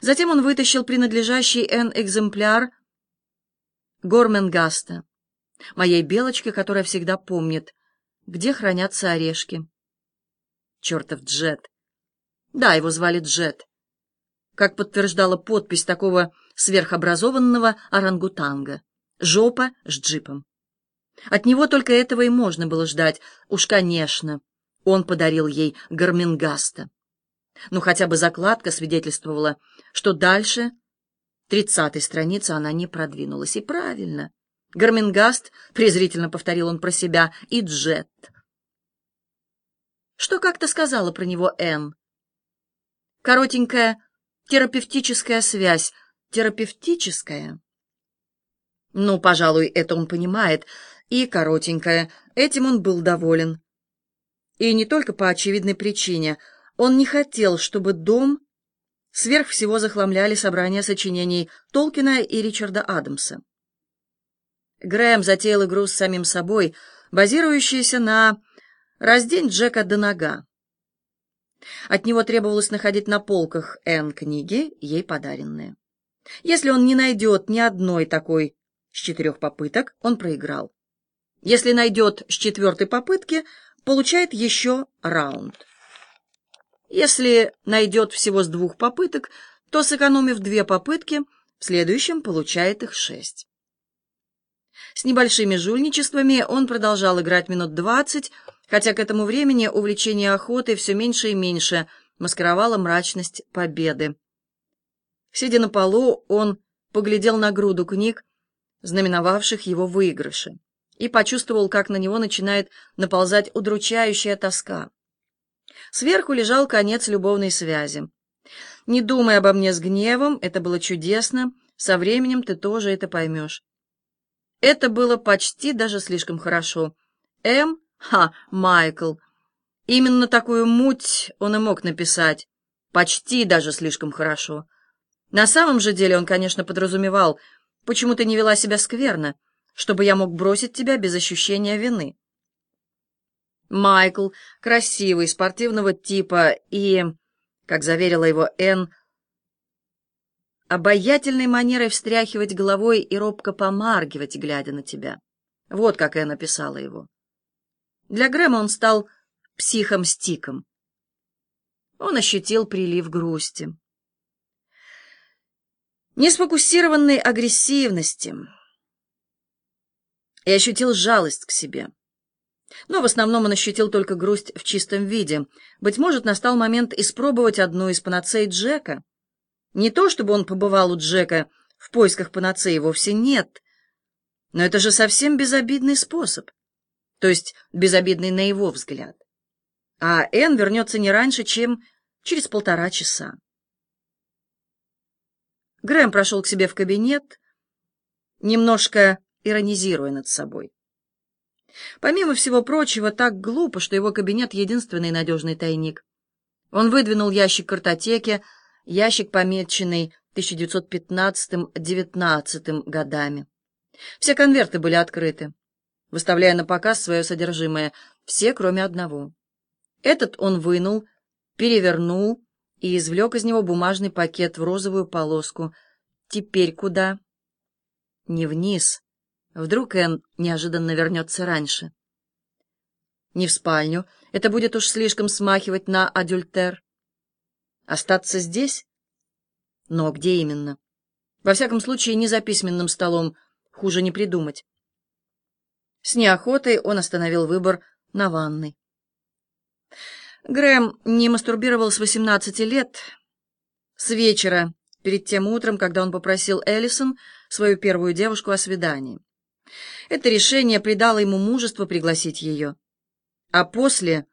Затем он вытащил принадлежащий Н экземпляр Горменгаста, моей белочки, которая всегда помнит, где хранятся орешки. Чертов Джет. Да, его звали Джет. Как подтверждала подпись такого сверхобразованного орангутанга. Жопа с джипом. От него только этого и можно было ждать. Уж, конечно, он подарил ей Горменгаста. Ну, хотя бы закладка свидетельствовала, что дальше тридцатой страницы она не продвинулась. И правильно. Гармингаст, презрительно повторил он про себя, и Джет. Что как-то сказала про него Энн? Коротенькая терапевтическая связь. Терапевтическая? Ну, пожалуй, это он понимает. И коротенькая. Этим он был доволен. И не только по очевидной причине. Он не хотел, чтобы дом сверх всего захламляли собрания сочинений Толкина и Ричарда Адамса. Грэм затеял игру с самим собой, базирующуюся на «раздень Джека до нога». От него требовалось находить на полках Н книги, ей подаренные. Если он не найдет ни одной такой с четырех попыток, он проиграл. Если найдет с четвертой попытки, получает еще раунд. Если найдет всего с двух попыток, то, сэкономив две попытки, в следующем получает их шесть. С небольшими жульничествами он продолжал играть минут двадцать, хотя к этому времени увлечение охотой все меньше и меньше маскировало мрачность победы. Сидя на полу, он поглядел на груду книг, знаменовавших его выигрыши, и почувствовал, как на него начинает наползать удручающая тоска. Сверху лежал конец любовной связи. «Не думай обо мне с гневом, это было чудесно, со временем ты тоже это поймешь». Это было почти даже слишком хорошо. М Ха, Майкл. Именно такую муть он и мог написать. Почти даже слишком хорошо. На самом же деле он, конечно, подразумевал, почему ты не вела себя скверно, чтобы я мог бросить тебя без ощущения вины. Майкл, красивый, спортивного типа и, как заверила его Энн, обаятельной манерой встряхивать головой и робко помаргивать, глядя на тебя. Вот как Энн описала его. Для Грэма он стал психом-стиком. Он ощутил прилив грусти. Несфокусированной агрессивности. И ощутил жалость к себе. Но в основном он ощутил только грусть в чистом виде. Быть может, настал момент испробовать одну из панацей Джека. Не то, чтобы он побывал у Джека в поисках панацеи, вовсе нет. Но это же совсем безобидный способ то есть безобидный на его взгляд. А Энн вернется не раньше, чем через полтора часа. Грэм прошел к себе в кабинет, немножко иронизируя над собой. Помимо всего прочего, так глупо, что его кабинет — единственный надежный тайник. Он выдвинул ящик картотеки, ящик, помеченный 1915-19 годами. Все конверты были открыты выставляя на показ свое содержимое, все, кроме одного. Этот он вынул, перевернул и извлек из него бумажный пакет в розовую полоску. Теперь куда? Не вниз. Вдруг Энн неожиданно вернется раньше. Не в спальню. Это будет уж слишком смахивать на адюльтер. Остаться здесь? Но где именно? Во всяком случае, не за письменным столом. Хуже не придумать. С неохотой он остановил выбор на ванной. Грэм не мастурбировал с 18 лет. С вечера, перед тем утром, когда он попросил Эллисон, свою первую девушку, о свидании. Это решение придало ему мужество пригласить ее. А после,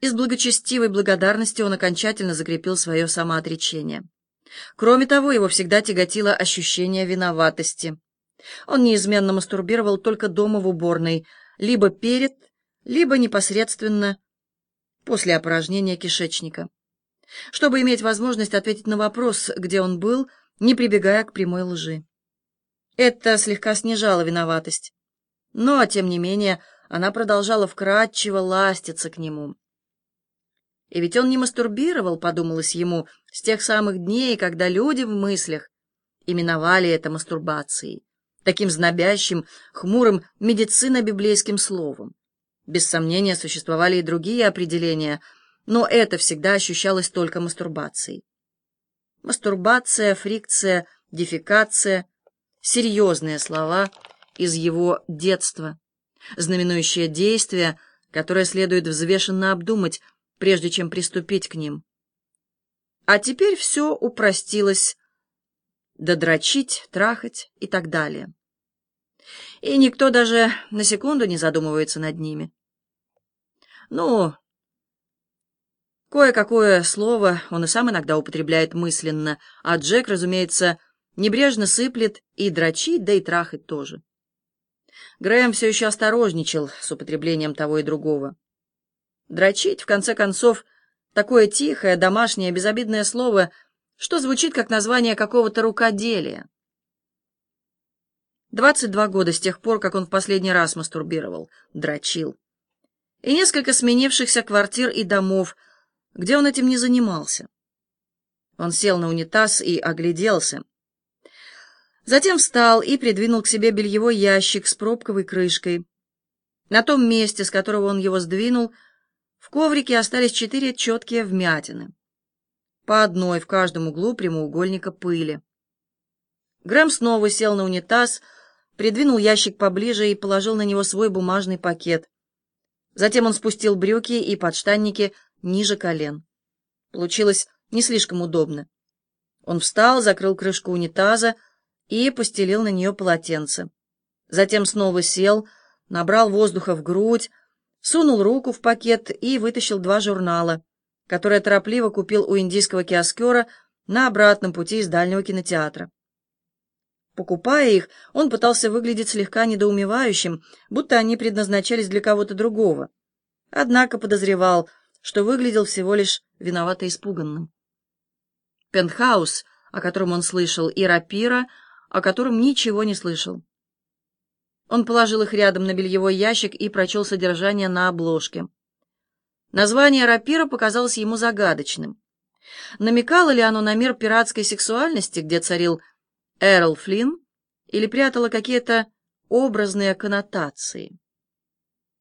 из благочестивой благодарности, он окончательно закрепил свое самоотречение. Кроме того, его всегда тяготило ощущение виноватости. Он неизменно мастурбировал только дома в уборной, либо перед, либо непосредственно после опорожнения кишечника, чтобы иметь возможность ответить на вопрос, где он был, не прибегая к прямой лжи. Это слегка снижало виноватость. Но, тем не менее, она продолжала вкратчиво ластиться к нему. И ведь он не мастурбировал, подумалось ему, с тех самых дней, когда люди в мыслях именовали это мастурбацией, таким знобящим, хмурым медицино-библейским словом. Без сомнения, существовали и другие определения, но это всегда ощущалось только мастурбацией. Мастурбация, фрикция, дефекация — серьезные слова из его детства, знаменующие действия, которые следует взвешенно обдумать, прежде чем приступить к ним. А теперь все упростилось додрочить, трахать и так далее. И никто даже на секунду не задумывается над ними. Ну, кое-какое слово он и сам иногда употребляет мысленно, а Джек, разумеется, небрежно сыплет и дрочить, да и трахать тоже. Грэм все еще осторожничал с употреблением того и другого. Дрочить, в конце концов, такое тихое, домашнее, безобидное слово, что звучит как название какого-то рукоделия. Двадцать два года с тех пор, как он в последний раз мастурбировал, дрочил. И несколько сменившихся квартир и домов, где он этим не занимался. Он сел на унитаз и огляделся. Затем встал и придвинул к себе бельевой ящик с пробковой крышкой. На том месте, с которого он его сдвинул, в коврике остались четыре четкие вмятины. По одной в каждом углу прямоугольника пыли. Грэм снова сел на унитаз, придвинул ящик поближе и положил на него свой бумажный пакет. Затем он спустил брюки и подштанники ниже колен. Получилось не слишком удобно. Он встал, закрыл крышку унитаза и постелил на нее полотенце. Затем снова сел, набрал воздуха в грудь, сунул руку в пакет и вытащил два журнала, которые торопливо купил у индийского киоскера на обратном пути из дальнего кинотеатра. Покупая их, он пытался выглядеть слегка недоумевающим, будто они предназначались для кого-то другого. Однако подозревал, что выглядел всего лишь виновато испуганным. Пентхаус, о котором он слышал, и рапира, о котором ничего не слышал. Он положил их рядом на бельевой ящик и прочел содержание на обложке. Название рапира показалось ему загадочным. Намекало ли оно на мир пиратской сексуальности, где царил Эрл Флинн, или прятало какие-то образные коннотации?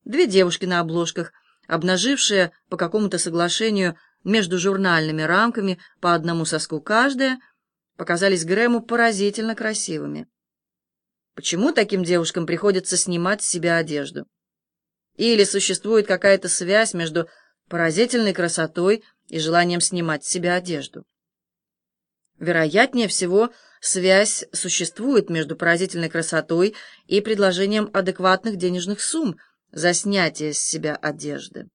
Две девушки на обложках, обнажившие по какому-то соглашению между журнальными рамками по одному соску каждая, показались Грэму поразительно красивыми. Почему таким девушкам приходится снимать с себя одежду? Или существует какая-то связь между поразительной красотой и желанием снимать с себя одежду? Вероятнее всего, связь существует между поразительной красотой и предложением адекватных денежных сумм за снятие с себя одежды.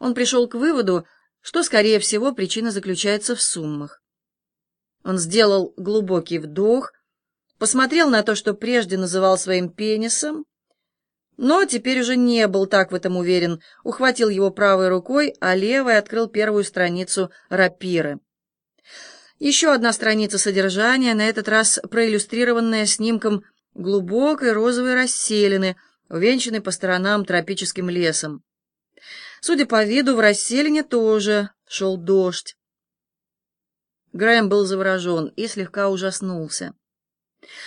Он пришел к выводу, что, скорее всего, причина заключается в суммах. Он сделал глубокий вдох, посмотрел на то, что прежде называл своим пенисом, но теперь уже не был так в этом уверен, ухватил его правой рукой, а левой открыл первую страницу рапиры. Еще одна страница содержания, на этот раз проиллюстрированная снимком глубокой розовой расселины, увенчанной по сторонам тропическим лесом. Судя по виду, в расселине тоже шел дождь. Грэм был заворожен и слегка ужаснулся.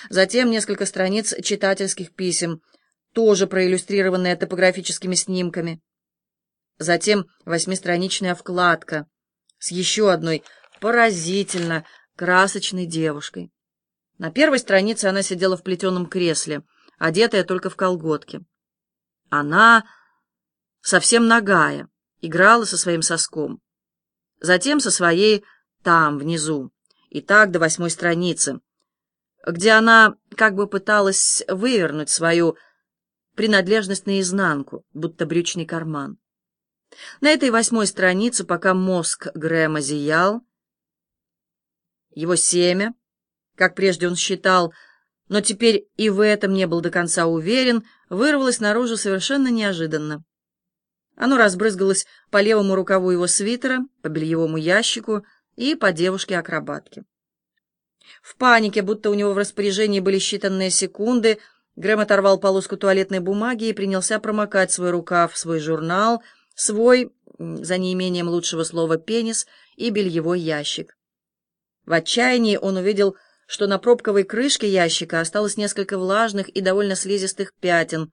Затем несколько страниц читательских писем, тоже проиллюстрированные топографическими снимками. Затем восьмистраничная вкладка с еще одной поразительно красочной девушкой. На первой странице она сидела в плетеном кресле, одетая только в колготки. Она, совсем нагая, играла со своим соском. Затем со своей там, внизу, и так до восьмой страницы, где она как бы пыталась вывернуть свою принадлежность наизнанку, будто брючный карман. На этой восьмой странице, пока мозг Грэма зиял, его семя, как прежде он считал, но теперь и в этом не был до конца уверен, вырвалось наружу совершенно неожиданно. Оно разбрызгалось по левому рукаву его свитера, по бельевому ящику и по девушке-акробатке. В панике, будто у него в распоряжении были считанные секунды, Грэм оторвал полоску туалетной бумаги и принялся промокать свой рукав, свой журнал, свой, за неимением лучшего слова, пенис и бельевой ящик. В отчаянии он увидел, что на пробковой крышке ящика осталось несколько влажных и довольно слизистых пятен,